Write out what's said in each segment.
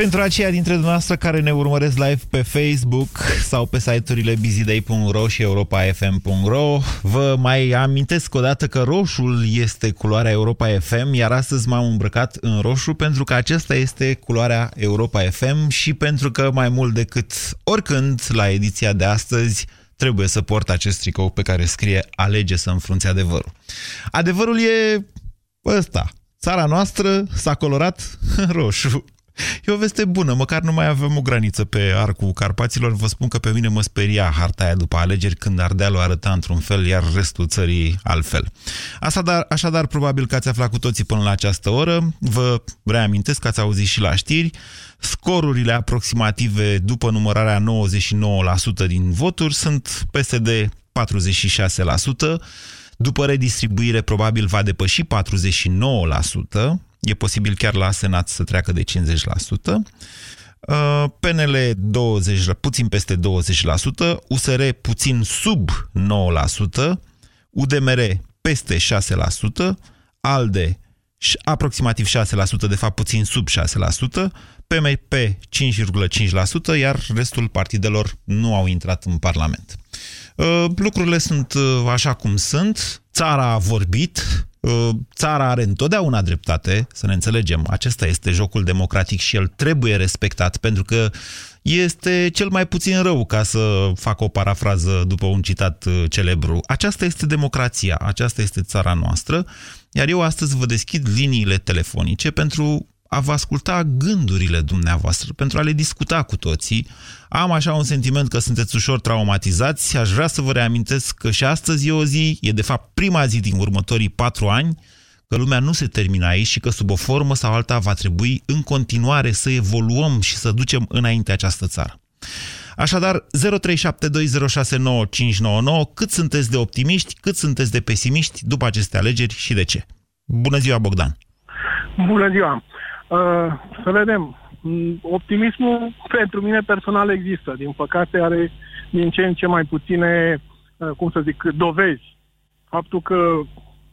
Pentru aceia dintre dumneavoastră care ne urmăresc live pe Facebook sau pe site-urile busyday.ro și europafm.ro, vă mai amintesc o dată că roșul este culoarea Europa FM, iar astăzi m-am îmbrăcat în roșu pentru că acesta este culoarea Europa FM și pentru că mai mult decât oricând la ediția de astăzi trebuie să port acest tricou pe care scrie Alege să înfrunți adevărul. Adevărul e ăsta. Țara noastră s-a colorat în roșu. E o veste bună, măcar nu mai avem o graniță pe arcul Carpaților. Vă spun că pe mine mă speria harta aia după alegeri când Ardealul arăta într-un fel, iar restul țării altfel. Așadar, așadar, probabil că ați aflat cu toții până la această oră. Vă reamintesc că ați auzit și la știri. Scorurile aproximative după numărarea 99% din voturi sunt PSD 46%, după redistribuire probabil va depăși 49%, e posibil chiar la Senat să treacă de 50%, uh, PNL 20, puțin peste 20%, USR puțin sub 9%, UDMR peste 6%, ALDE aproximativ 6%, de fapt puțin sub 6%, PMP 5,5%, iar restul partidelor nu au intrat în Parlament. Uh, lucrurile sunt uh, așa cum sunt, țara a vorbit, Uh, țara are întotdeauna dreptate, să ne înțelegem. Acesta este jocul democratic și el trebuie respectat, pentru că este cel mai puțin rău, ca să fac o parafrază după un citat uh, celebru. Aceasta este democrația, aceasta este țara noastră, iar eu astăzi vă deschid liniile telefonice pentru a vă asculta gândurile dumneavoastră, pentru a le discuta cu toții. Am așa un sentiment că sunteți ușor traumatizați. Aș vrea să vă reamintesc că și astăzi e o zi, e de fapt prima zi din următorii patru ani, că lumea nu se termină aici și că sub o formă sau alta va trebui în continuare să evoluăm și să ducem înainte această țară. Așadar, 0372069599, cât sunteți de optimiști, cât sunteți de pesimiști după aceste alegeri și de ce? Bună ziua, Bogdan! Bună ziua! Uh, să vedem. Mm, optimismul pentru mine personal există. Din păcate are din ce în ce mai puține, uh, cum să zic, dovezi. Faptul că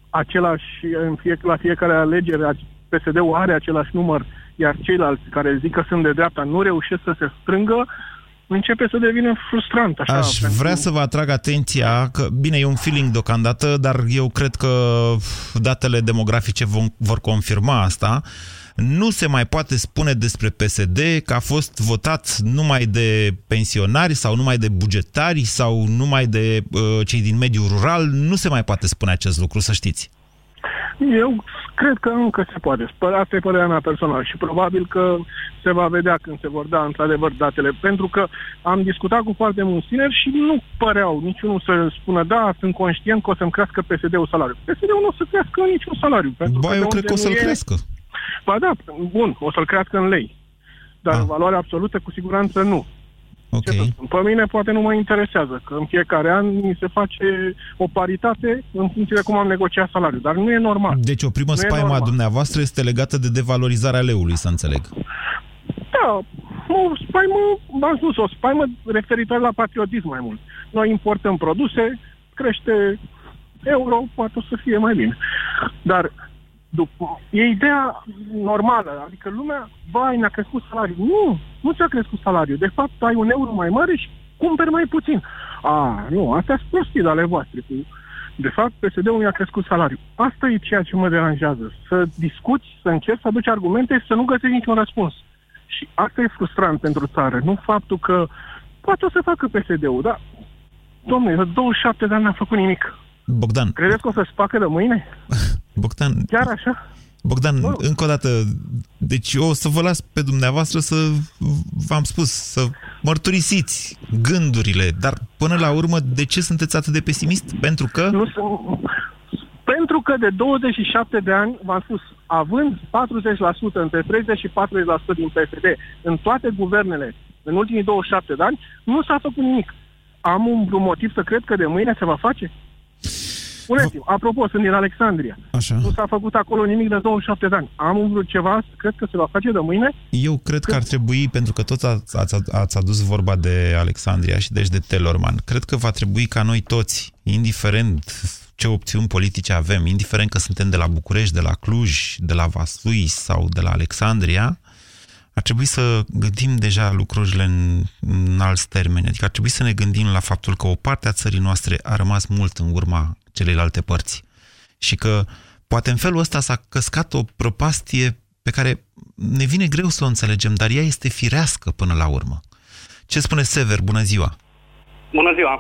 același, în fie, la fiecare alegere PSD-ul are același număr, iar ceilalți care zic că sunt de dreapta nu reușesc să se strângă, începe să devină frustrant. Așa, Aș pentru... vrea să vă atrag atenția că, bine, e un feeling deocamdată, dar eu cred că datele demografice vor confirma asta nu se mai poate spune despre PSD că a fost votat numai de pensionari sau numai de bugetari sau numai de uh, cei din mediul rural. Nu se mai poate spune acest lucru, să știți. Eu cred că încă se poate. Asta e părerea mea personală și probabil că se va vedea când se vor da într-adevăr datele. Pentru că am discutat cu foarte mulți tineri și nu păreau niciunul să spună da, sunt conștient că o să-mi crească PSD-ul salariu. PSD-ul nu o să crească niciun salariu. Pentru ba, eu cred că o să-l e... crească. Ba da, bun, o să-l crească în lei. Dar ah. în valoare absolută, cu siguranță, nu. Okay. Pe mine poate nu mă interesează, că în fiecare an mi se face o paritate în funcție de cum am negociat salariul, dar nu e normal. Deci o primă spaimă a dumneavoastră este legată de devalorizarea leului, să înțeleg. Da, o spaimă, v-am spus, o spaimă referitoare la patriotism mai mult. Noi importăm produse, crește euro, poate o să fie mai bine. Dar după, e ideea normală, adică lumea, vai, ne-a crescut salariul. Nu, nu ți-a crescut salariul. De fapt, ai un euro mai mare și cumperi mai puțin. A, nu, astea sunt prostii ale voastre. De fapt, PSD-ul mi-a crescut salariul. Asta e ceea ce mă deranjează. Să discuți, să încerci să aduci argumente și să nu găsești niciun răspuns. Și asta e frustrant pentru țară. Nu faptul că poate o să facă PSD-ul, dar, domnule, 27 de ani n-a făcut nimic. Bogdan. Credeți că o să-și facă de mâine? Bogdan... Chiar așa? Bogdan, Bă. încă o dată, deci eu o să vă las pe dumneavoastră să, v-am spus, să mărturisiți gândurile, dar până la urmă, de ce sunteți atât de pesimist? Pentru că... Nu sunt... Pentru că de 27 de ani, v-am spus, având 40%, între 30 și 40% din PSD în toate guvernele în ultimii 27 de ani, nu s-a făcut nimic. Am un motiv să cred că de mâine se va face? Spuneți-mi, apropo, sunt din Alexandria. Așa. Nu s-a făcut acolo nimic de 27 de ani. Am vrut ceva, cred că se va face de mâine. Eu cred că ar trebui, pentru că toți ați, ați, ați adus vorba de Alexandria și deci de Telorman, cred că va trebui ca noi toți, indiferent ce opțiuni politice avem, indiferent că suntem de la București, de la Cluj, de la Vaslui sau de la Alexandria, ar trebui să gândim deja lucrurile în, în alți termeni. Adică ar trebui să ne gândim la faptul că o parte a țării noastre a rămas mult în urma celelalte părți. Și că poate în felul ăsta s-a căscat o prăpastie pe care ne vine greu să o înțelegem, dar ea este firească până la urmă. Ce spune Sever? Bună ziua! Bună ziua!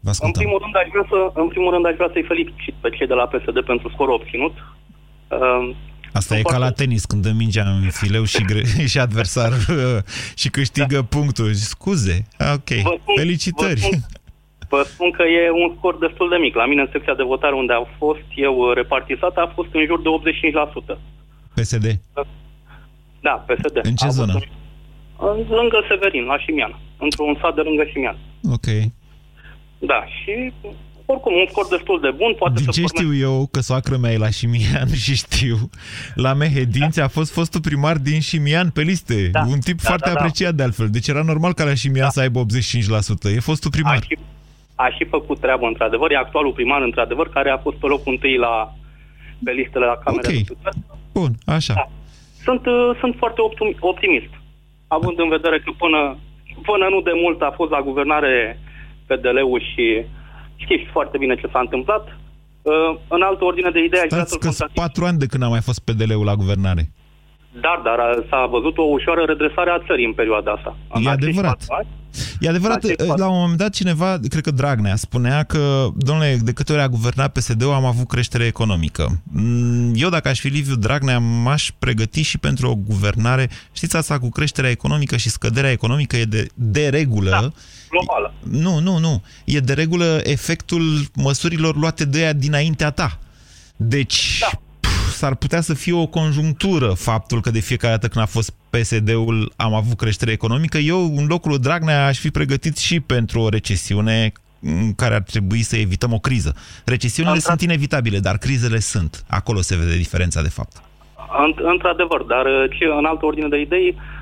Vă În ascultăm. primul, rând, aș vrea să, în primul rând aș vrea să-i felicit pe cei de la PSD pentru scorul obținut. Uh, Asta e Sunt ca la foarte- tenis, când dă mingea în fileu și, gre- și adversar și câștigă da. punctul. Scuze. Ok. Vă spun- Felicitări. Vă spun, vă spun că e un scor destul de mic. La mine, în secția de votare unde a fost eu uh, repartizat, a fost în jur de 85%. PSD. Da, PSD. În ce A fost zonă? în- în- Lângă Severin, la Șimian. Într-un sat de lângă Șimian. Ok. Da, și oricum, un scor destul de bun. Poate Din să ce forme- știu eu, că soacră mea e la Șimian și știu, la Mehedinți a fost fostul primar din Șimian pe liste. Da. Un tip Da, foarte da, da. apreciat de altfel. Deci era normal ca la Șimian să aibă 85%. E fostul a primar. și, a și făcut treabă, într-adevăr. E actualul primar, într-adevăr, care a fost pe locul întâi la, pe listele la Camera Ok. Deputați. Bun, așa. Da. Sunt, uh, sunt foarte optimi- optimist, având în vedere că până, până nu de mult a fost la guvernare PDL-ul și știți foarte bine ce s-a întâmplat. Uh, În altă ordine de idei, aș vrea Stați să-l că sunt contrazic. patru ani de când a mai fost PDL-ul la guvernare. Dar, dar a- s-a văzut o ușoară redresare a țării în perioada asta. În E acești adevărat. patru ani. E adevărat, Acest fapt. la un moment dat cineva, cred că Dragnea, spunea că, domnule, de câte ori a guvernat PSD-ul am avut creștere economică. Mm, Eu, dacă aș fi Liviu Dragnea, m-aș pregăti și pentru o guvernare. Știți asta cu creșterea economică și scăderea economică e de, de regulă. Da. Globală. Nu, nu, nu. E de regulă efectul măsurilor luate de ea dinaintea ta. Deci, Da. Pf, s-ar putea să fie o conjunctură faptul că de fiecare dată când a fost PSD-ul am avut creștere economică. Eu, în locul lui Dragnea, aș fi pregătit și pentru o recesiune în care ar trebui să evităm o criză. Recesiunile Am- sunt inevitabile, dar crizele sunt. Acolo se vede diferența, de fapt. Înt- Într-adevăr, dar uh, ce, în altă ordine de idei, uh,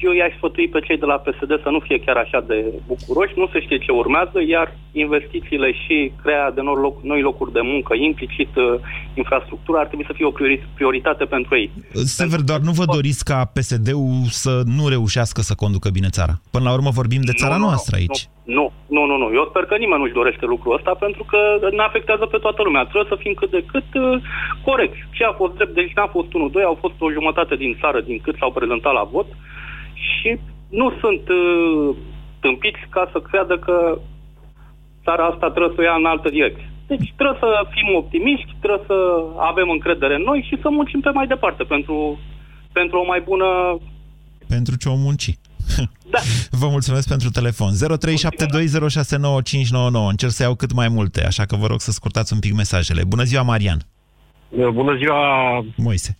eu i-aș sfătui pe cei de la PSD să nu fie chiar așa de bucuroși, nu se știe ce urmează, iar investițiile și crearea de noi, loc, noi locuri de muncă, implicit uh, infrastructura, ar trebui să fie o priori- prioritate pentru ei. Sever, doar nu vă doriți ca PSD-ul să nu reușească să conducă bine țara. Până la urmă vorbim de țara Nu, nu, noastră nu, aici. Nu, nu, nu, nu. Eu sper că nimeni nu-și dorește lucrul ăsta pentru că ne afectează pe toată lumea. Trebuie să fim cât de cât uh, corect. Ce a fost drept, deci n-a fost 1-2, au fost o jumătate din țară din cât s-au prezentat la vot și nu sunt uh, tâmpiți ca să creadă că țara asta trebuie să o ia în altă direcție. Deci trebuie să fim optimiști, trebuie să avem încredere în noi și să muncim pe mai departe pentru, pentru o mai bună... Pentru ce o munci. Da. Vă mulțumesc pentru telefon. 0372069599. Încerc să iau cât mai multe, așa că vă rog să scurtați un pic mesajele. Bună ziua, Marian. Bună ziua, Moise.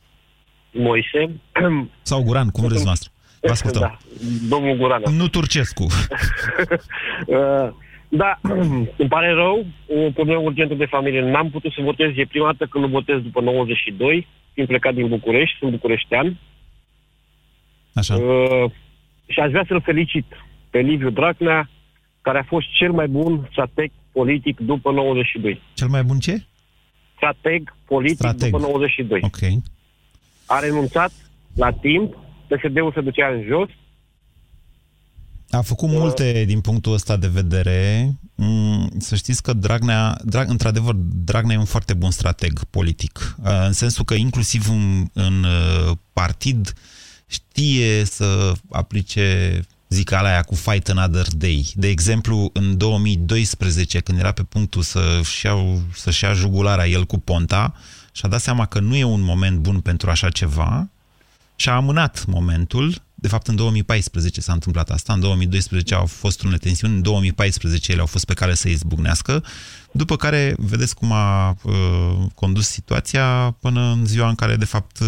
Moise. Sau Guran, cum vreți noastră. Vă ascultăm. Da, domnul Guran. Nu Turcescu. Uh, Da, îmi pare rău, o problemă urgentă de familie. N-am putut să votez, e prima dată când nu votez după 92, fiind plecat din București, sunt bucureștean. Așa. Uh, și aș vrea să-l felicit pe Liviu Dragnea, care a fost cel mai bun strateg politic după 92. Cel mai bun ce? Strateg politic Strateg. după 92. Ok. A renunțat la timp, PSD-ul se ducea în jos, A făcut multe din punctul ăsta de vedere. Mm, Să știți că Dragnea, Drag, într-adevăr, Dragnea e un foarte bun strateg politic. Uh, În sensul că inclusiv în, în uh, partid știe să aplice zicala aia cu fight another day. De exemplu, în 2012, când era pe punctul să-și ia, să-și ia jugulara el cu Ponta, și-a dat seama că nu e un moment bun pentru așa ceva și a amânat momentul. De fapt, în 2014 s-a întâmplat asta. În 2012 au fost unele tensiuni, în 2014 ele au fost pe care să izbucnească, după care vedeți cum a uh, condus situația până în ziua în care, de fapt,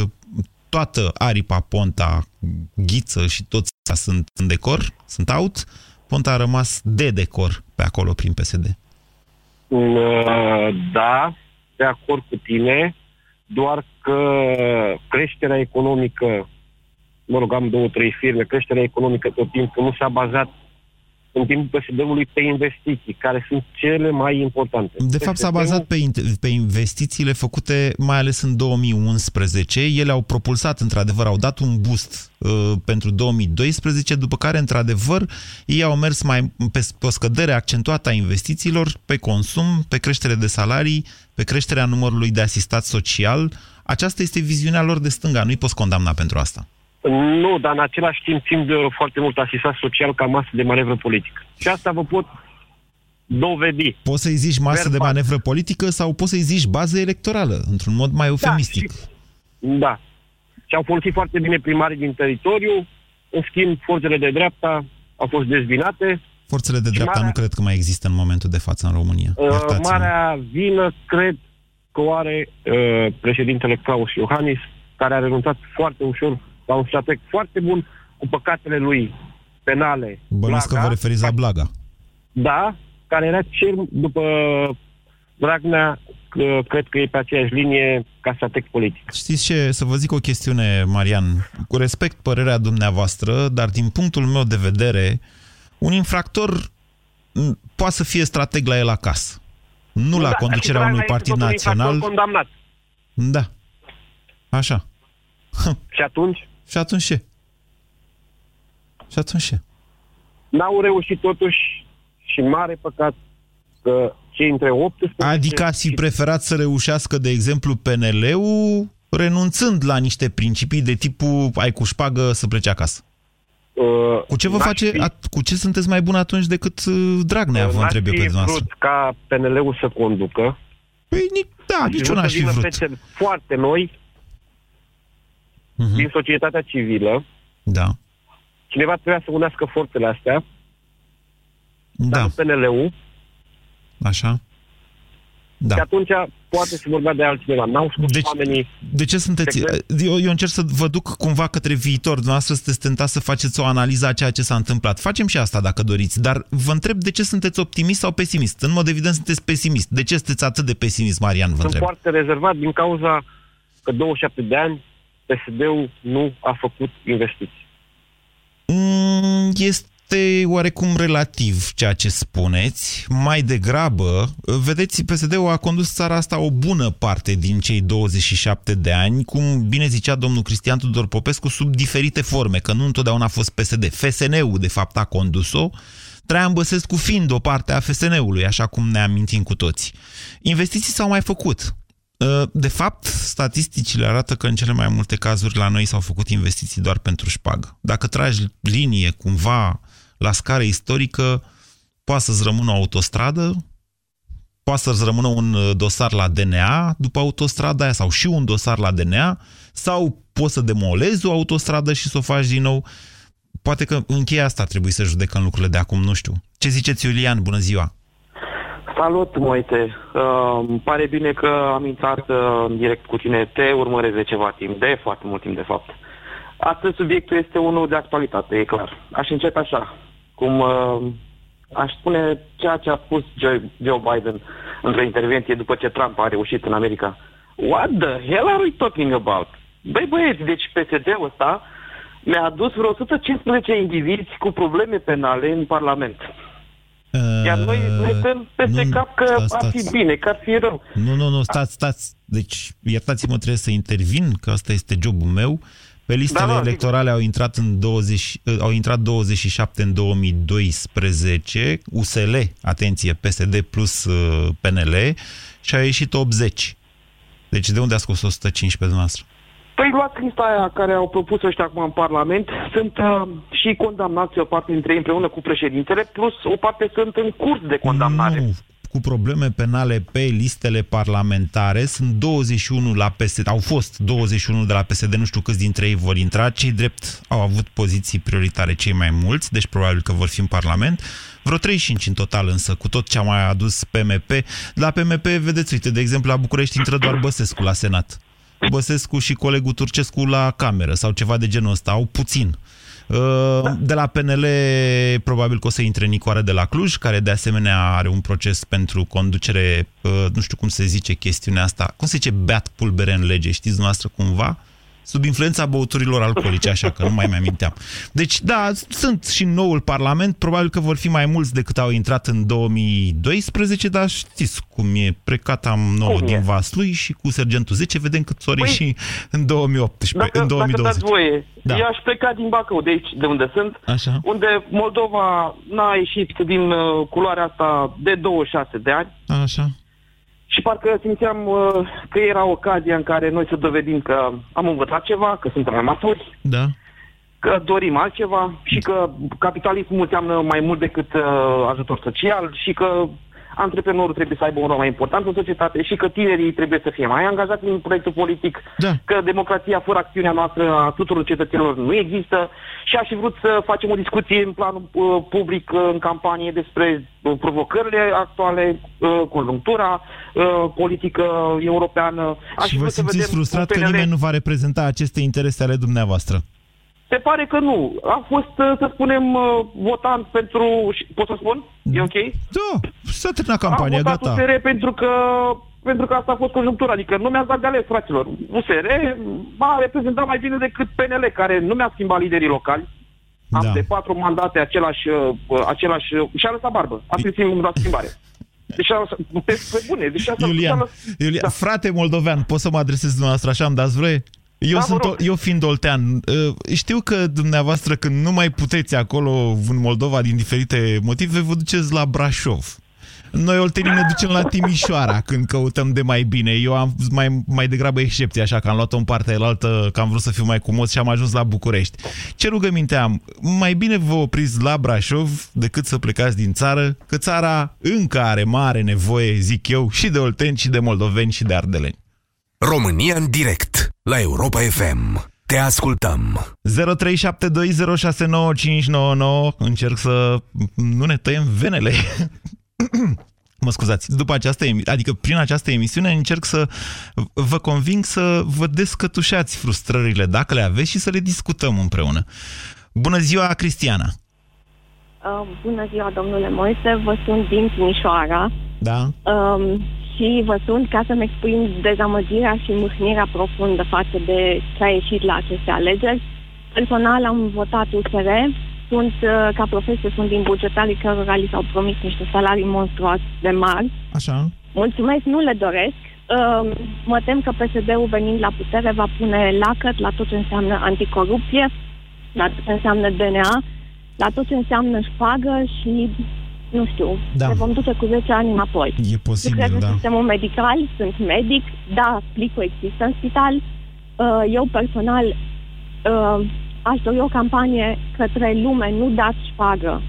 toată aripa, Ponta, Ghiță și toți sunt în decor, sunt out, Ponta a rămas de decor pe acolo prin PSD. Uh, Da, de acord cu tine, doar că creșterea economică, mă rog, am două, trei firme, creșterea economică tot timpul nu s-a bazat în timpul PSD-ului pe investiții, care sunt cele mai importante. De fapt, s-a PSD-ul bazat pe, in- pe investițiile făcute mai ales în 2011. Ele au propulsat, într-adevăr, au dat un boost uh, pentru 2012, după care, într-adevăr, ei au mers mai pe, pe o scădere accentuată a investițiilor, pe consum, pe creștere de salarii, pe creșterea numărului de asistat social. Aceasta este viziunea lor de stânga. Nu-i poți condamna pentru asta. Nu, dar în același timp țin de foarte mult asistat social ca masă de manevră politică. Și asta vă pot dovedi. Poți să-i zici masă de Verbal. manevră politică sau poți să-i zici bază electorală, într-un mod mai eufemistic. și- Da. Și au folosit foarte bine primarii din teritoriu, în schimb, forțele de dreapta au fost dezbinate. Forțele de Și dreapta marea- nu cred că mai există în momentul de față în România. Uh, Iertați-mă. marea vină, cred că o are uh, președintele Claus Iohannis, care a renunțat foarte ușor la un strateg foarte bun cu păcatele lui penale. Bănuiesc că vă referiți la Blaga. Da, care era cel, după Dragnea, că, cred că e pe aceeași linie ca strateg politic. Știți ce? Să vă zic o chestiune, Marian. Cu respect părerea dumneavoastră, dar din punctul meu de vedere, un infractor m, poate să fie strateg la el acasă. Nu la Da, conducerea și unui Dragnea este partid tot un infractor național. condamnat. Da. Așa. Și atunci Și atunci ce? Și atunci ce? n-au reușit totuși și mare păcat că cei între 18 Adică ați fi și- preferat să reușească, de exemplu, PNL-ul renunțând la niște principii de tipul ai cu șpagă să plece acasă. Uh, Cu ce vă n-aș face, fi- at- cu ce sunteți mai bun atunci decât uh, Dragnea, vă n-aș întreb eu fi pe dumneavoastră? vrut ca PNL-ul să conducă. Păi, ni- da, Aș nici vrut eu n-aș să fi vină vrut. fețe foarte noi Mhm. din societatea civilă. Da, Cineva trebuia să unească forțele astea, dar da, nu PNL-ul. așa. Și Da. atunci poate se vorbea de altcineva. N-au spus Deci- oamenii... De ce sunteți... Secret? Eu, eu încerc să vă duc cumva către viitor. Dumneavoastră sunteți tentați să faceți o analiză a ceea ce s-a întâmplat. Facem și asta dacă doriți, dar vă întreb de ce sunteți optimist sau pesimist. În mod evident sunteți pesimist. De ce sunteți atât de pesimist, Marian, vă Sunt întreb? foarte rezervat din cauza că 27 de ani PSD-ul nu a făcut investiții. Mm, Este oarecum relativ ceea ce spuneți. Mai degrabă, vedeți, PSD-ul a condus țara asta o bună parte din cei 27 de ani, cum bine zicea domnul Cristian Tudor Popescu, sub diferite forme, că nu întotdeauna a fost PSD. FSN-ul, de fapt, a condus-o, Traian Băsescu fiind o parte a FSN-ului, așa cum ne amintim cu toți. Investiții s-au mai făcut. De fapt, statisticile arată că în cele mai multe cazuri la noi s-au făcut investiții doar pentru șpagă. Dacă tragi linie cumva la scară istorică, poate să-ți rămână o autostradă, poate să-ți rămână un dosar la DNA după autostrada aia sau și un dosar la DNA sau poți să demolezi o autostradă și să o faci din nou. Poate că în cheia asta trebuie să judecăm lucrurile de acum, nu știu. Ce ziceți, Iulian? Bună ziua! Salut, Moise. Uh, îmi pare bine că am intrat uh, în direct cu tine. Te urmăresc de ceva timp, de foarte mult timp, de fapt. Astăzi subiectul este unul de actualitate, e clar. Aș începe așa, cum uh, aș spune ceea ce a spus Joe, Joe Biden într-o intervenție după ce Trump a reușit în America. What the hell are we talking about? Băi băieți, deci PSD-ul ăsta mi-a adus vreo 115 indivizi cu probleme penale în Parlament. Iar noi ne stăm peste nu, cap că stați, ar fi stați. bine, că ar fi rău. Nu, nu, nu, stați, stați. Deci, iertați-mă, trebuie să intervin, că asta este jobul meu. Pe listele Da, da, electorale au intrat, în 20, au intrat 27 în 2012, USL, atenție, PSD plus uh, PNL, și a ieșit 80. Deci de unde a scos 115 dumneavoastră? Păi luați lista aia care au propus ăștia acum în Parlament, sunt uh, și condamnați o parte dintre ei împreună cu președintele, plus o parte sunt în curs de condamnare. Nu, cu probleme penale pe listele parlamentare sunt 21 la PSD, au fost 21 de la PSD, nu știu câți dintre ei vor intra, cei drept au avut poziții prioritare cei mai mulți, deci probabil că vor fi în Parlament, vreo 35 în total însă, cu tot ce a mai adus PMP. La PMP, vedeți, uite, de exemplu, la București intră doar Băsescu la Senat. Băsescu și colegul Turcescu la cameră sau ceva de genul ăsta, au puțin. Uh, de la PNL probabil că o să intre Nicoare de la Cluj, care de asemenea are un proces pentru conducere, uh, nu știu cum se zice chestiunea asta, cum se zice beat pulbere în lege, știți noastră cumva? Sub influența băuturilor alcoolice, așa că nu mai mi-aminteam. Deci, da, sunt și în noul Parlament, probabil că vor fi mai mulți decât au intrat în 2012, dar știți cum e, precat am nouă Cum e? din Vaslui și cu Sergentul 10, vedem cât ori Păi, și în 2018, Dacă, în dacă 2020. dați voie, Da. da. eu aș pleca din Bacău, de aici, de unde sunt, Așa? unde Moldova n-a ieșit din uh, culoarea asta de 26 de ani Așa? Și parcă simțeam uh, că era ocazia în care noi să dovedim că am învățat ceva, că suntem mai maturi, Da? că dorim altceva și că capitalismul înseamnă mai mult decât uh, ajutor social și că antreprenorul trebuie să aibă un rol mai important în societate și că tinerii trebuie să fie mai angajați în proiectul politic, Da. că democrația fără acțiunea noastră a tuturor cetățenilor nu există și aș fi vrut să facem o discuție în planul uh, public uh, în campanie despre uh, provocările actuale, uh, conjunctura uh, politică europeană. Aș și fi vă vrut să simțiți vedem frustrat că un PNL nimeni nu va reprezenta aceste interese ale dumneavoastră. Se pare că nu. A fost, uh, să spunem, uh, votant pentru... și- Pot să spun? E ok? Da, s-a terminat campania, Am votat gata. USR pentru că, pentru că asta a fost conjunctura. Adică nu mi-ați dat de ales, fraților. USR m-a reprezentat mai bine decât PNL, care nu mi-a schimbat liderii locali. Am Da. de patru mandate același, uh, același uh, și-a lăsat barbă. Asta e singura schimbare. Deci a lăsat, pe, pe bune, deci asta Iulian, și-a lăsat- Iulian Da. frate moldovean, pot să mă adresez dumneavoastră așa, îmi dați voie? Eu, Da, vă sunt, o, rog. eu fiind oltean, uh, știu că dumneavoastră când nu mai puteți acolo în Moldova din diferite motive, vă duceți la Brașov. Noi oltenii ne ducem la Timișoara când căutăm de mai bine. Eu am mai, mai degrabă excepție, așa că am luat-o în partea elaltă, că am vrut să fiu mai comos și am ajuns la București. Ce rugăminte am? Mai bine vă opriți la Brașov decât să plecați din țară, că țara încă are mare nevoie, zic eu, și de olteni, și de moldoveni, și de ardeleni. România în direct la Europa FM. Te ascultăm. 0372069599 Încerc să nu ne tăiem venele. Mă scuzați, după această emi- adică prin această emisiune încerc să vă conving să vă descătușați frustrările dacă le aveți și să le discutăm împreună. Bună ziua, Cristiana! Uh, bună ziua, domnule Moise, vă sunt din Timișoara Da? um, și vă sunt ca să-mi exprim dezamăgirea și mâhnirea profundă față de ce a ieșit la aceste alegeri. Personal am votat USR, sunt, uh, ca profesie, sunt din bugetarii cărora li s-au promis niște salarii monstruoase de mari. Așa? Mulțumesc, nu le doresc. Um, mă tem că PSD-ul venind la putere va pune lacăt la tot ce înseamnă anticorupție, la tot ce înseamnă DNA, la tot ce înseamnă șpagă și, nu știu, Da. ne vom duce cu 10 ani înapoi. E Lucrez posibil, în da. sistemul medical, sunt medic, da, plicul există în spital. Uh, Eu personal uh, aș dori o campanie către lume, nu dați șpagă.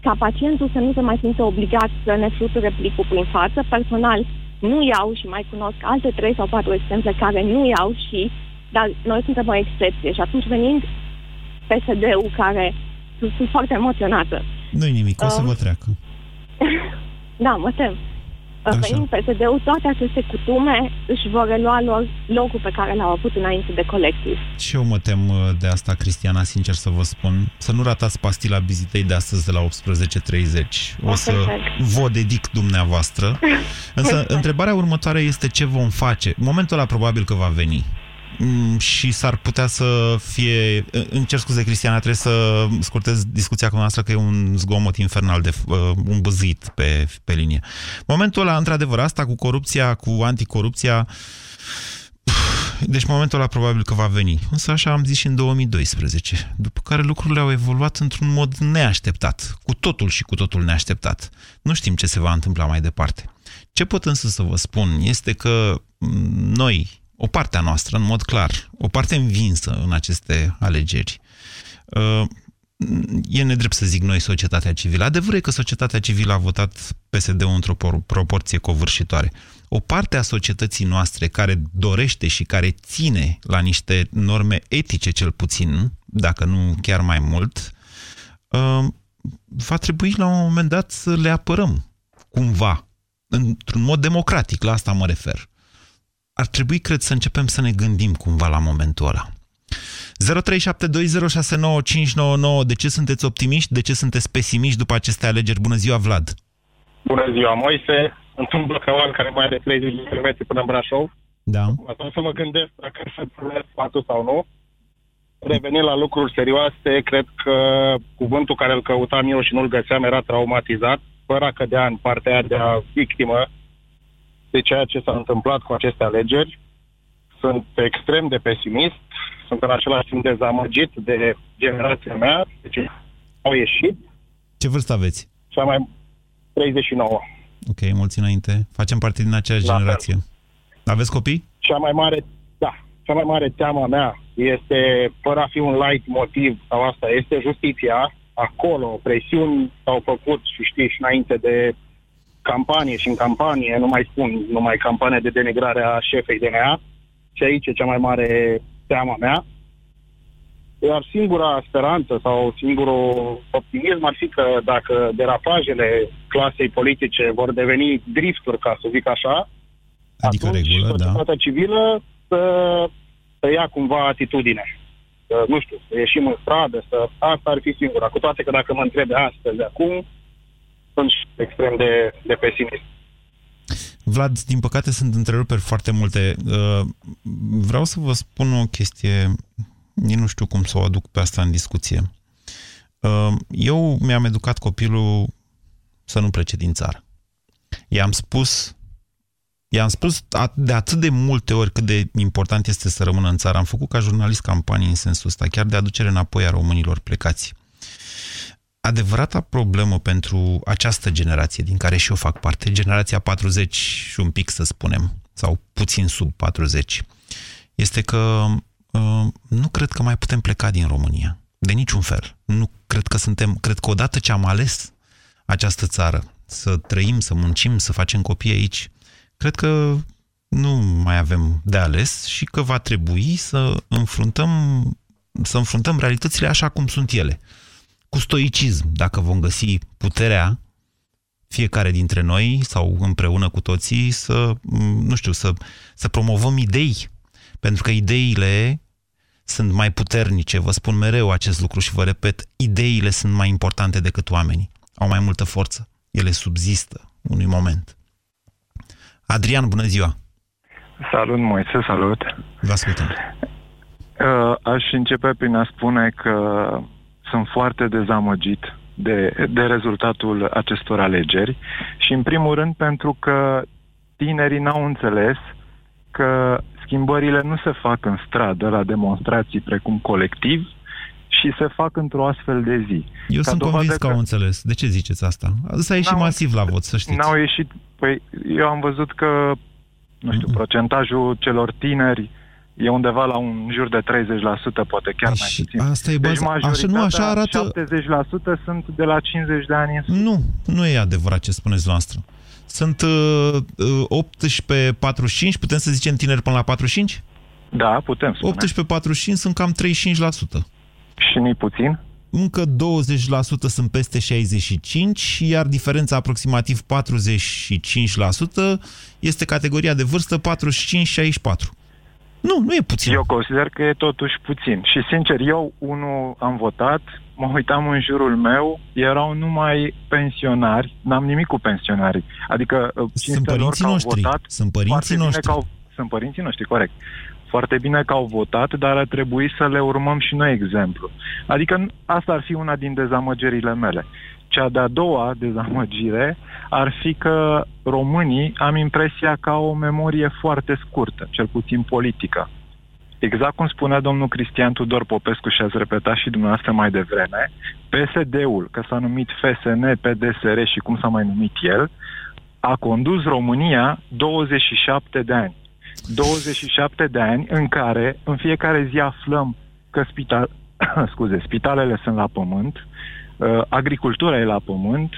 Ca pacientul să nu se mai simte obligat să ne fluture plicul prin față. Personal nu iau și mai cunosc alte trei sau patru exemple care nu iau și, dar noi suntem o excepție și atunci venind PSD-ul care sunt sunt foarte emoționată. Nu-i nimic, o să Um, vă treacă. Da, mă tem. Așa. Venind PSD-ul, toate aceste cutume își vor relua lor locul pe care l-au avut înainte de colectiv. Și eu mă tem uh, de asta, Cristiana, sincer să vă spun. Să nu ratați pastila vizitei de astăzi de la 18.30. O Da, să perfect. vă dedic dumneavoastră. Însă, Perfect. întrebarea următoare este ce vom face. Momentul ăla probabil că va veni. Mm, Și s-ar putea să fie... Îmi cer scuze, Cristiana, trebuie să scurtez discuția cu noastră că e un zgomot infernal, de, uh, un băzit pe, pe linie. Momentul ăla, într-adevăr, asta cu corupția, cu anticorupția, deci momentul ăla probabil că va veni. Însă așa am zis și în 2012, după care lucrurile au evoluat într-un mod neașteptat, cu totul și cu totul neașteptat. Nu știm ce se va întâmpla mai departe. Ce pot însă să vă spun este că m, noi, o parte a noastră, în mod clar, o parte învinsă în aceste alegeri, uh, e nedrept să zic noi societatea civilă. Adevărul e că societatea civilă a votat PSD-ul într-o por- proporție covârșitoare. O parte a societății noastre care dorește și care ține la niște norme etice cel puțin, dacă nu chiar mai mult, uh, va trebui la un moment dat să le apărăm cumva, într-un mod democratic, la asta mă refer. Ar trebui, cred, să începem să ne gândim cumva la momentul ăla. De ce sunteți optimiști? De ce sunteți pesimiști după aceste alegeri? Bună ziua, Vlad! Bună ziua, Moise! Sunt un blocăoan care mai are 30 de km până în Brașov. Da. Mă să mă gândesc dacă să primesc sfatul sau nu. Revenind la lucruri serioase, cred că cuvântul care îl căutam eu și nu-l găseam era traumatizat, fără a cădea în partea de a victimă de ceea ce s-a întâmplat cu aceste alegeri. Sunt extrem de pesimist, sunt în același timp dezamăgit de generația mea, deci au ieșit. Ce vârstă aveți? Cea mai 39. Ok, mulți înainte. Facem parte din aceeași la generație. Fel. Aveți copii? Cea mai mare, da, cea mai mare teama mea este, fără a fi un light motiv sau asta, este justiția. Acolo presiuni s-au făcut și știi și înainte de campanie și în campanie, nu mai spun numai campanie de denigrare a șefei DNA, și aici e cea mai mare teama mea. Iar singura speranță sau singurul optimism ar fi că dacă derapajele clasei politice vor deveni drifturi, ca să zic așa, adică atunci regulă, societatea da. civilă să, să ia cumva atitudine. Să, nu știu, să ieșim în stradă, să... Asta ar fi singura. Cu toate că dacă mă întrebe astăzi, de acum, sunt extrem de, de pesimist. Vlad, din păcate sunt întreruperi foarte multe. Uh, vreau să vă spun o chestie, nici nu știu cum să o aduc pe asta în discuție. Uh, eu mi-am educat copilul să nu plece din țară. I-am spus I-am spus de atât de multe ori cât de important este să rămână în țară. Am făcut ca jurnalist campanii în sensul ăsta, chiar de aducere înapoi a românilor plecați adevărata problemă pentru această generație din care și eu fac parte, generația 40 și un pic să spunem, sau puțin sub 40, este că uh, nu cred că mai putem pleca din România. De niciun fel. Nu cred că suntem, cred că odată ce am ales această țară, să trăim, să muncim, să facem copii aici, cred că nu mai avem de ales și că va trebui să înfruntăm, să înfruntăm realitățile așa cum sunt ele cu stoicism, dacă vom găsi puterea fiecare dintre noi sau împreună cu toții să, nu știu, să, să promovăm idei. Pentru că ideile sunt mai puternice. Vă spun mereu acest lucru și vă repet, ideile sunt mai importante decât oamenii. Au mai multă forță. Ele subzistă unui moment. Adrian, bună ziua! Salut, Moise, salut! Vă ascultăm! Uh, aș începe prin a spune că sunt foarte dezamăgit de, de rezultatul acestor alegeri și, în primul rând, pentru că tinerii n-au înțeles că schimbările nu se fac în stradă, la demonstrații precum colectiv, și se fac într-o astfel de zi. Eu Ca sunt convins că au înțeles. De ce ziceți asta? S-a ieșit masiv la vot, să știți. N-au ieșit... Păi, eu am văzut că, nu știu, mm-hmm. procentajul celor tineri e undeva la un jur de 30%, poate chiar mai puțin. Asta e baza. Deci așa, nu, așa arată... 70% sunt de la 50 de ani în sus. Nu, nu e adevărat ce spuneți noastră. Sunt uh, 18-45, putem să zicem tineri până la 45? Da, putem spune. 18-45 sunt cam 35%. Și nu puțin? Încă 20% sunt peste 65, iar diferența aproximativ 45% este categoria de vârstă 45-64. Nu, nu e puțin. Eu consider că e totuși puțin. Și sincer, eu, unul, am votat, mă uitam în jurul meu, erau numai pensionari, n-am nimic cu pensionarii. Adică, uh, sunt părinții noștri. Votat, sunt părinții noștri. Au, sunt părinții noștri, corect. Foarte bine că au votat, dar ar trebui să le urmăm și noi exemplu. Adică asta ar fi una din dezamăgerile mele. Cea de-a doua dezamăgire ar fi că românii am impresia că au o memorie foarte scurtă, cel puțin politică. Exact cum spunea domnul Cristian Tudor Popescu și ați repetat și dumneavoastră mai devreme, PSD-ul, că s-a numit FSN, PDSR și cum s-a mai numit el, a condus România 27 de ani. 27 de ani în care în fiecare zi aflăm că spital, scuze, spitalele sunt la pământ, uh, agricultura e la pământ,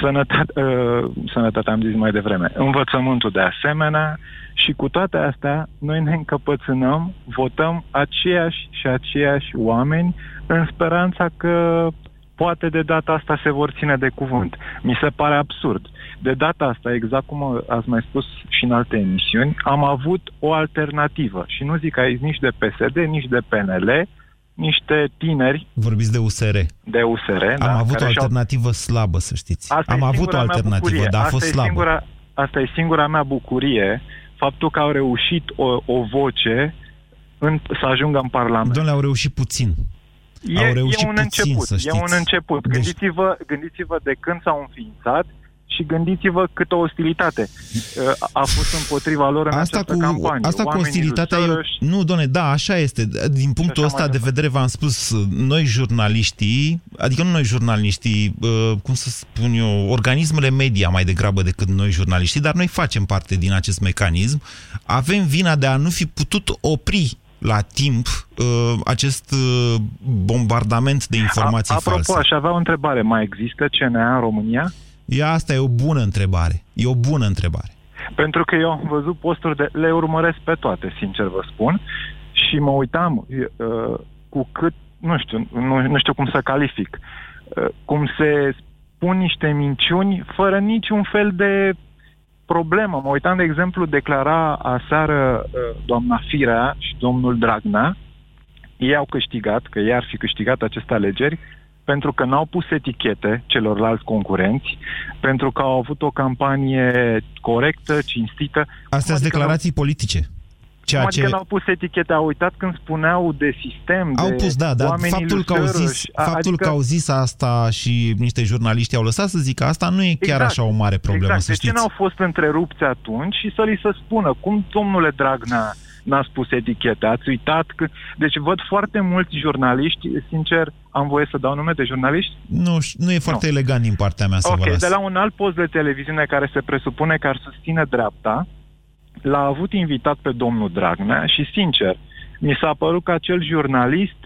Sănătate, uh, sănătatea am zis mai devreme, învățământul de asemenea și cu toate astea noi ne încăpățânăm, votăm aceiași și aceiași oameni în speranța că poate de data asta se vor ține de cuvânt. Mi se pare absurd. De data asta, exact cum ați mai spus și în alte emisiuni, am avut o alternativă. Și nu zic aici nici de PSD, nici de PNL, niște tineri. Vorbiți de USR. De USR, Am da, avut o care și-au- alternativă slabă, să știți. Asta Am e avut o singura mea alternativă, bucurie. dar a asta fost e slabă. Singura, asta e singura mea bucurie, faptul că au reușit o, o voce în, să ajungă în Parlament. Domnule, au reușit puțin. E, au reușit e un puțin, început, să e știți. un început. Deci- Gândiți-vă, gândiți-vă de când s-au înființat și gândiți-vă câtă ostilitate uh, a fost împotriva lor în Asta această cu, campanie. asta cu Oamenii ostilitatea... lui Eu, Soros, nu, doamne, da, așa este. Din punctul așa ăsta mai de vedere v-am spus, noi jurnaliștii, adică nu noi jurnaliștii, uh, cum să spun eu, organismele media mai degrabă decât noi jurnaliștii, dar noi facem parte din acest mecanism, avem vina de a nu fi putut opri la timp uh, acest uh, bombardament de informații A, apropo, false. aș avea o întrebare. Mai există CNA în România? Ia, asta e o bună întrebare. E o bună întrebare. Pentru că eu am văzut posturi de... Le urmăresc pe toate, sincer vă spun. Și mă uitam uh, cu cât... Nu știu, nu, nu știu cum să calific. Uh, cum se spun niște minciuni fără niciun fel de problemă. Mă uitam, de exemplu, declara aseară uh, doamna Firea și domnul Dragnea. Ei au câștigat, că ei ar fi câștigat aceste alegeri, pentru că n-au pus etichete celorlalți concurenți, pentru că au avut o campanie corectă, cinstită. Astea sunt adică declarații politice. Ceea Cum adică ce... n-au pus etichete? Au uitat când spuneau de sistem, Au de pus, da, dar oamenii faptul, lui că au, Soros, zis, a- faptul adică, că au zis asta și niște jurnaliști au lăsat să zică asta nu e chiar Exact, așa o mare problemă, exact. să De ce știți. n-au fost întrerupți atunci și să li se spună, cum domnule Dragnea n-a spus etichete, ați uitat că... Deci văd foarte mulți jurnaliști, sincer, am voie să dau nume de jurnaliști? Nu, ș- nu e foarte elegant din partea mea să vă Ok, las. de la un alt post de televiziune care se presupune că ar susține dreapta, l-a avut invitat pe domnul Dragnea și, sincer, mi s-a părut că acel jurnalist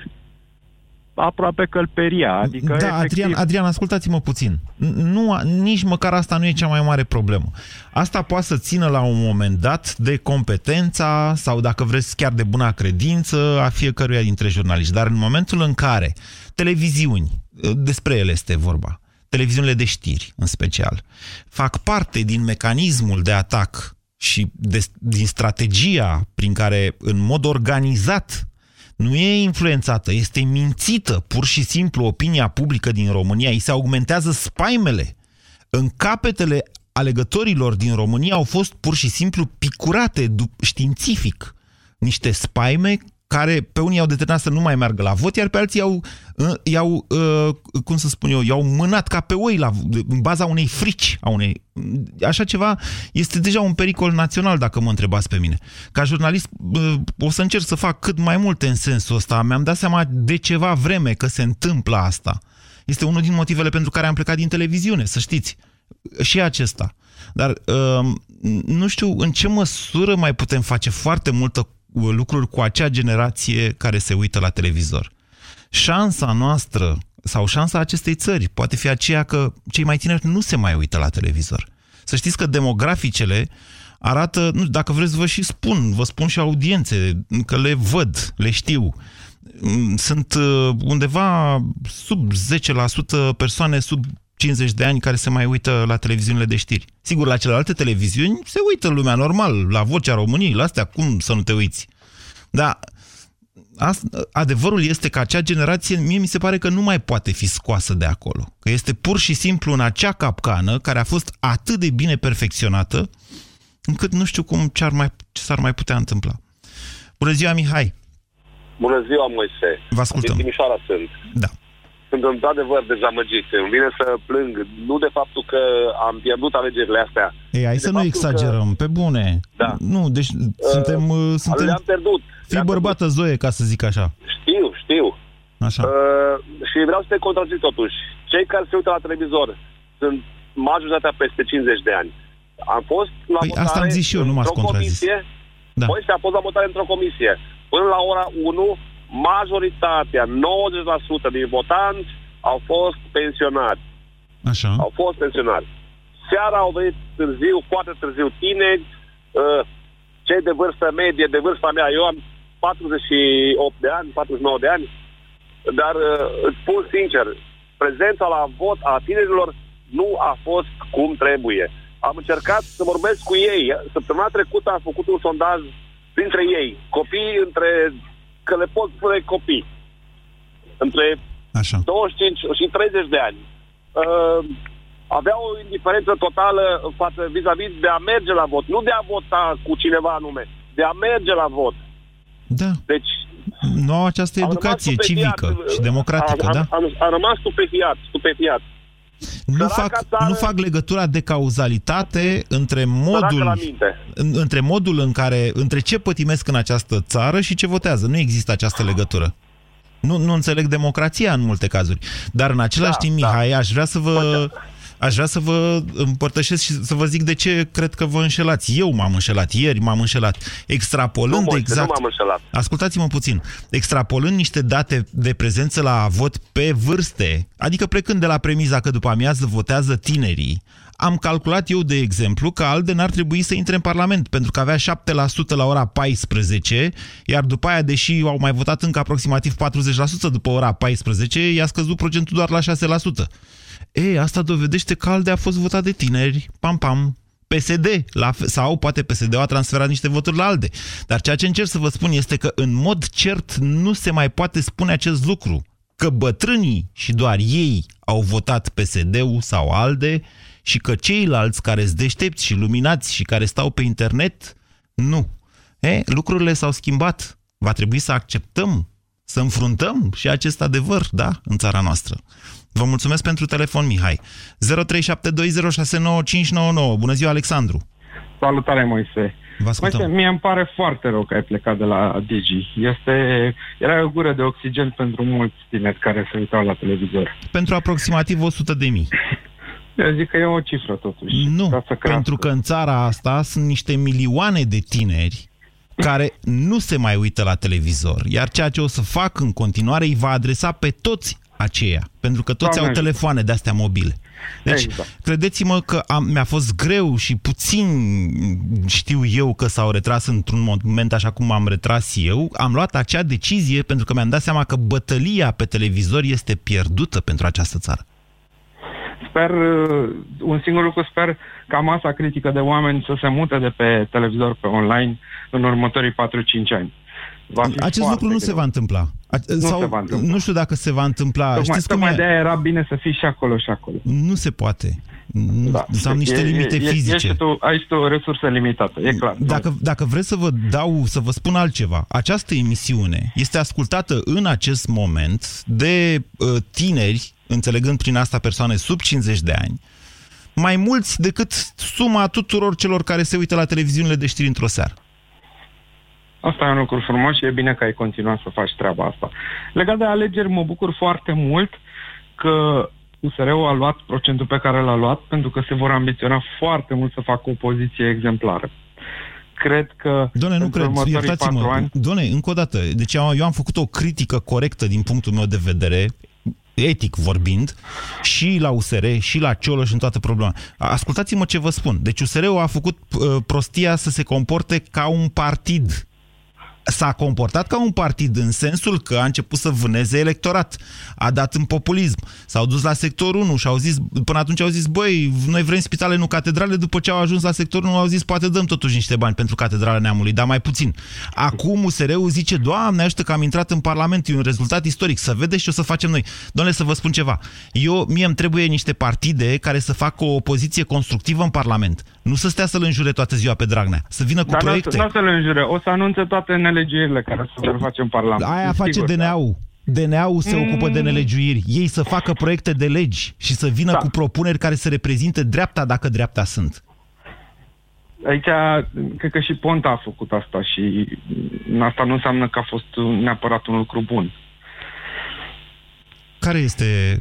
aproape călperia. Adică, da, efectiv, Adrian, Adrian, ascultați-mă puțin. N- Nu, nici măcar asta nu e cea mai mare problemă. Asta poate să țină la un moment dat de competența sau, dacă vreți, chiar de buna credință a fiecăruia dintre jurnaliști. Dar în momentul în care televiziuni, despre ele este vorba, televiziunile de știri în special, fac parte din mecanismul de atac și de, din strategia prin care, în mod organizat, nu e influențată, este mințită pur și simplu opinia publică din România. Îi se augmentează spaimele. În capetele alegătorilor din România au fost pur și simplu picurate dup- științific niște spaime care pe unii au determinat să nu mai meargă la vot, iar pe alții i-au, uh, i-au uh, cum să spun eu, i-au mânat ca pe oi la, în baza unei frici. A unei, așa ceva este deja un pericol național, dacă mă întrebați pe mine. Ca jurnalist uh, o să încerc să fac cât mai multe în sensul ăsta. Mi-am dat seama de ceva vreme că se întâmplă asta. Este unul din motivele pentru care am plecat din televiziune, să știți. Și acesta. Dar uh, nu știu în ce măsură mai putem face foarte multă lucruri cu acea generație care se uită la televizor. Șansa noastră sau șansa acestei țări poate fi aceea că cei mai tineri nu se mai uită la televizor. Să știți că demograficele arată, nu știu, dacă vreți vă și spun, vă spun și audiențe, că le văd, le știu. Sunt uh, undeva sub 10% persoane sub 50 de ani care se mai uită la televiziunile de știri. Sigur, la celelalte televiziuni se uită lumea normal, la Vocea României, la astea, cum să nu te uiți? Dar asta, adevărul este că acea generație, mie mi se pare că nu mai poate fi scoasă de acolo. Că este pur și simplu în acea capcană care a fost atât de bine perfecționată, încât nu știu cum ce, ar mai, ce s-ar mai putea întâmpla. Bună ziua, Mihai! Bună ziua, Moise! Vă ascultăm. Din Timișoara sunt. Da. Sunt într-adevăr dezamăgit. Îmi vine să plâng, nu de faptul că am pierdut alegerile astea. Ei, hai de să nu faptul exagerăm, că... pe bune. Da. Nu, deci uh, suntem... Uh, suntem Le-am pierdut. Fii Le-am bărbată Zoe, ca să zic așa. Știu, știu. Așa. Uh, și vreau să te contrazic totuși. Cei care se uită la televizor sunt majoritatea peste 50 de ani. Am fost la Păi votare asta am zis și eu, nu m-ați într-o contrazis. comisie. Da. Moise a fost la votare într-o comisie. Până la ora 1, majoritatea, 90% din votanți au fost pensionari. Așa. Au fost pensionari. Seara au venit târziu, foarte târziu, tineri, uh, cei de vârstă medie, de vârsta mea, eu am 48 de ani, 49 de ani, dar uh, îți spun sincer, prezența la vot a tinerilor nu a fost cum trebuie. Am încercat să vorbesc cu ei. Săptămâna trecută am făcut un sondaj printre ei, copii între, că le pot spune copii, între Așa. 25 și 30 de ani. Uh, avea o indiferență totală față vis-a-vis de a merge la vot, nu de a vota cu cineva anume, de a merge la vot. Da. Deci Nu au această am educație rămas stupefiat. civică și democratică, am, da? Am, am, am rămas stupefiat, stupefiat. Nu Săraca fac, țară- nu fac legătura de cauzalitate între Săracă modul, la minte. în- între modul în care, între ce pătimesc în această țară și ce votează. Nu există această legătură. Nu, nu înțeleg democrația în multe cazuri. Dar în același Da, timp, da. Mihai, aș vrea să vă... Aș vrea să vă împărtășesc și să vă zic de ce cred că vă înșelați. Eu m-am înșelat, ieri m-am înșelat. Extrapolând Nu, Moise, exact... nu m-am înșelat. Ascultați-mă puțin. Extrapolând niște date de prezență la vot pe vârste, adică plecând de la premiza că după amiază votează tinerii, am calculat eu, de exemplu, că ALDE n-ar trebui să intre în Parlament, pentru că avea 7% la ora 14, iar după aia, deși au mai votat încă aproximativ 40% după ora 14, i-a scăzut procentul doar la 6%. E, asta dovedește că ALDE a fost votat de tineri, pam, pam, PSD, la, fe- sau poate PSD-ul a transferat niște voturi la ALDE. Dar ceea ce încerc să vă spun este că în mod cert nu se mai poate spune acest lucru. Că bătrânii și doar ei au votat PSD-ul sau ALDE și că ceilalți care sunt deștepți și luminați și care stau pe internet, nu. E, lucrurile s-au schimbat. Va trebui să acceptăm, să înfruntăm și acest adevăr, da, în țara noastră. Vă mulțumesc pentru telefon, Mihai. 0372069599. Bună ziua, Alexandru. Salutare, Moise. Vă ascultăm. Moise, mie îmi pare foarte rău că ai plecat de la Digi. Este, era o gură de oxigen pentru mulți tineri care se uitau la televizor. Pentru aproximativ 100 de mii. Eu zic că e o cifră totuși. Nu, Ca să crească. pentru că în țara asta sunt niște milioane de tineri care nu se mai uită la televizor. Iar ceea ce o să fac în continuare îi va adresa pe toți aceia. Pentru că toți Doamne au ajută. telefoane de-astea mobile. Deci, Exact. credeți-mă că am, mi-a fost greu și puțin știu eu că s-au retras într-un moment așa cum am retras eu. Am luat acea decizie pentru că mi-am dat seama că bătălia pe televizor este pierdută pentru această țară. Sper, uh, un singur lucru sper ca masa critică de oameni să se mute de pe televizor pe online în următorii 4-5 ani. Va fi Acest foarte lucru nu greu. se va întâmpla. A, Nu sau, se va întâmpla. nu știu dacă se va întâmpla. Tocmai, Știți cum tocmai e? de aia era bine să fii și acolo și acolo. Nu se poate. Nu, Da. Am niște E- limite e, fizice. Ești tu, ai tu o resursă limitată, e clar. Dacă, dacă vreți să vă dau, să vă spun altceva, această emisiune este ascultată în acest moment de uh, tineri, înțelegând prin asta persoane sub 50 de ani, mai mulți decât suma tuturor celor care se uită la televiziunile de știri într-o seară. Asta e un lucru frumos și e bine că ai continuat să faci treaba asta. Legat de alegeri, mă bucur foarte mult că USR-ul a luat procentul pe care l-a luat, pentru că se vor ambiționa foarte mult să facă o poziție exemplară. Cred că Doamne, nu pentru cred, următorii patru iertați-mă. ani, Doamne, încă o dată, deci eu eu am făcut o critică corectă din punctul meu de vedere, etic vorbind, și la USR, și la Cioloș în toată problema. Ascultați-mă ce vă spun. Deci USR-ul a făcut uh, prostia să se comporte ca un partid. S-a comportat ca un partid în sensul că a început să vâneze electorat. A dat în populism. S-au dus la sectorul 1 și au zis, până atunci au zis, băi, noi vrem spitale, nu catedrale. După ce au ajuns la sectorul 1 au zis, poate dăm totuși niște bani pentru catedrala neamului, dar mai puțin. Acum USR-ul zice, doamne, ajută că am intrat în Parlament, e un rezultat istoric, să vedeți ce o să facem noi. Doamne, să vă spun ceva. Eu, mie îmi trebuie niște partide care să facă o opoziție constructivă în Parlament. Nu să stea să-l înjure toată ziua pe Dragnea. Să vină cu dar nu, o să- proiecte. nu o să le înjure, o să anunțe toate nelegiuirile care se vor face în Parlament. Aia face Sigur. DNA-ul. DNA-ul se Mm. ocupă de nelegiuiri. Ei să facă proiecte de legi și să vină Da. cu propuneri care să reprezinte dreapta dacă dreapta sunt. Aici, cred că și Ponta a făcut asta și asta nu înseamnă că a fost neapărat un lucru bun. Care este...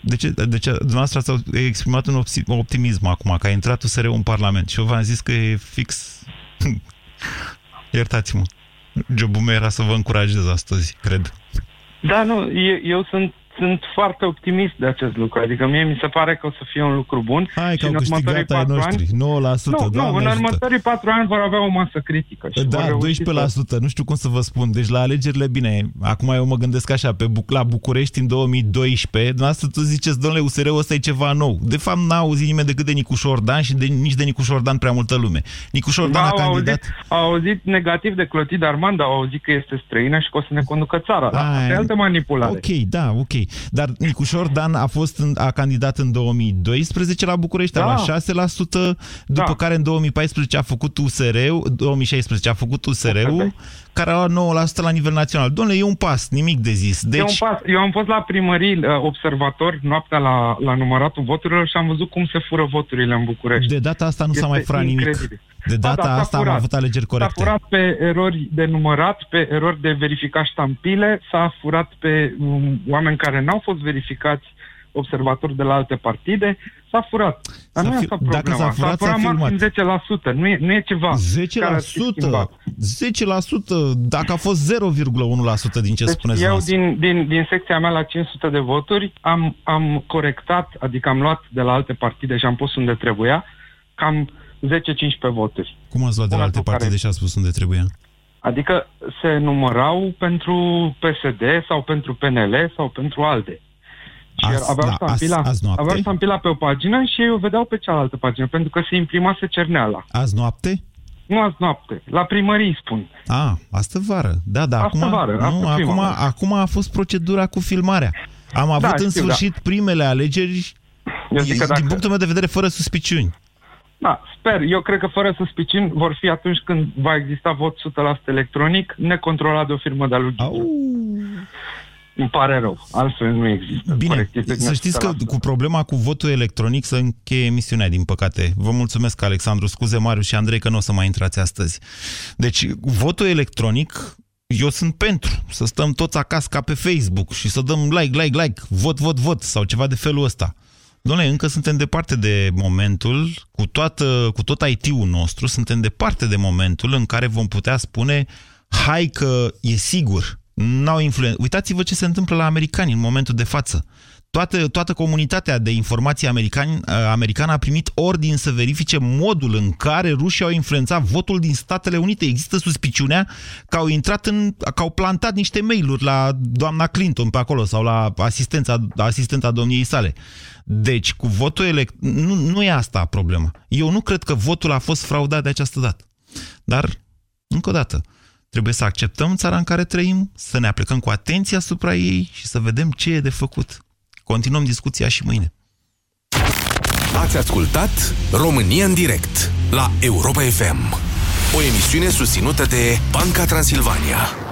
De ce, de ce dumneavoastră ați exprimat un opsi- optimism acum, că a intrat USR în Parlament și eu v-am zis că e fix... Iertați-mă. Jobul meu era să vă încurajez astăzi, cred. Da, nu, eu, eu sunt sunt foarte optimist de acest lucru. Adică mie mi se pare că o să fie un lucru bun. Hai că și au câștigat ai noștri, 9%, ani, nu, nu, Doamne în ajută. următorii patru ani vor avea o masă critică. Și Da, vor reuși 12%, nu știu cum să vă spun. Deci la alegerile, bine, acum eu mă gândesc așa, pe Buc- la București în 2012, dumneavoastră tu ziceți, domnule, USR-ul ăsta e ceva nou. De fapt, n-a auzit nimeni decât de Nicuș Șordan și de, nici de Nicuș Șordan prea multă lume. Nicuș Șordan Da, a au candidat... auzit, au auzit negativ de Clotilde Armand, au auzit că este străină și că o să ne conducă țara. Da, asta e altă manipulare. Ok, da, ok. Dar Nicu Șordan a, fost în, a candidat în 2012 la București, a Da. luat 6%, după Da. care în 2014 a făcut USR-ul, 2016 a făcut USR-ul, care a luat 9% la nivel național. Domnule, e un pas, nimic de zis. E Deci, un pas. Eu am fost la primării uh, observator noaptea la, la număratul voturilor și am văzut cum se fură voturile în București. de data asta nu s-a Este mai furat nimic. Incredibil. De Ba data da, s-a asta am furat. avut alegeri S-a corecte. furat pe erori de numărat, pe erori de verificat ștampile, s-a furat pe um, oameni care n-au fost verificați observatori de la alte partide, s-a furat. Dar S-a nu e fi- asta dacă problema. s-a furat, s-a maxim 10%, nu e, nu e ceva. care ar fi 10%, schimbat. 10%, dacă a fost 0,1% din ce Deci spuneți eu dumneavoastră. din, din, din secția mea la 500 de voturi am, am corectat, adică am luat de la alte partide și am pus unde trebuia, cam 10-15 voturi. Cum ați luat de la Una alte cu care- partide și a spus unde trebuia? Adică se numărau pentru PSD sau pentru PNL sau pentru ALDE. Și Azi- aveau, da, stampila, azi- azi noapte? aveau stampila pe o pagină și ei o vedeau pe cealaltă pagină, pentru că se imprimase cerneala. Azi noapte? Nu azi noapte, la primării spun. A, astă vară. Da, da, Astă acum, vară, nu, astă prima acum, vară. acum a fost procedura cu filmarea. Am avut în știu, sfârșit primele alegeri, Eu zic că din dacă- punctul meu de vedere, fără suspiciuni. Da, sper. Eu cred că fără suspiciuni vor fi atunci când va exista vot 100% electronic, necontrolat de o firmă de-a lui Ghidă. Îmi pare rău. Altfel nu există. Bine, Corect, este să știți că 100%. cu problema cu votul electronic să încheie emisiunea, din păcate. Vă mulțumesc, Alexandru. Scuze, Marius și Andrei, că nu o să mai intrați astăzi. Deci, votul electronic, eu sunt pentru să stăm toți acasă ca pe Facebook și să dăm like, like, like, vot, vot, vot sau ceva de felul ăsta. Doamne, încă suntem departe de momentul, cu, toată, cu tot IT-ul nostru, suntem departe de momentul în care vom putea spune hai că e sigur, n-au influență. Uitați-vă ce se întâmplă la americani în momentul de față. Toată, toată comunitatea de informații americani, americană a primit ordin să verifice modul în care rușii au influențat votul din Statele Unite. Există suspiciunea că au intrat în, că au plantat niște mail-uri la doamna Clinton pe acolo sau la asistența, asistenta domniei sale. Deci, cu votul elect... Nu, nu e asta problema. Eu nu cred că votul a fost fraudat de această dată. Dar, încă o dată, trebuie să acceptăm țara în care trăim, să ne aplicăm cu atenție asupra ei și să vedem ce e de făcut. Continuăm discuția și mâine. Ați ascultat România în direct la Europa FM, o emisiune susținută de Banca Transilvania.